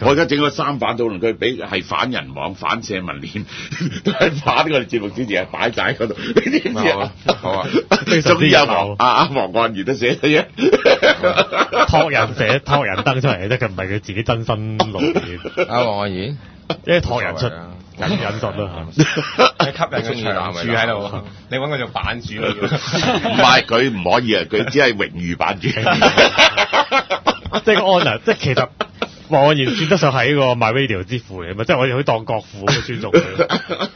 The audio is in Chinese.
我而家整个三反倒轮，佢俾系反人网反社民链，都系反喺我哋节目之前啊，摆晒喺嗰度。好啊，好啊，非常之好。阿阿黄安贤都写嘢，托人写，托人登出嚟嘅啫，佢唔系佢自己真心露面。阿黄安贤，即系托人出，引忍托啦，吸引出嘅住喺度，你揾佢做版主。唔系，佢唔可以啊，佢只系荣誉版主，即系个 h o n o r 即系其实。我言，算得上系呢 My r a d i o 之父嚟，咪即系我哋可以当国父咁尊重佢。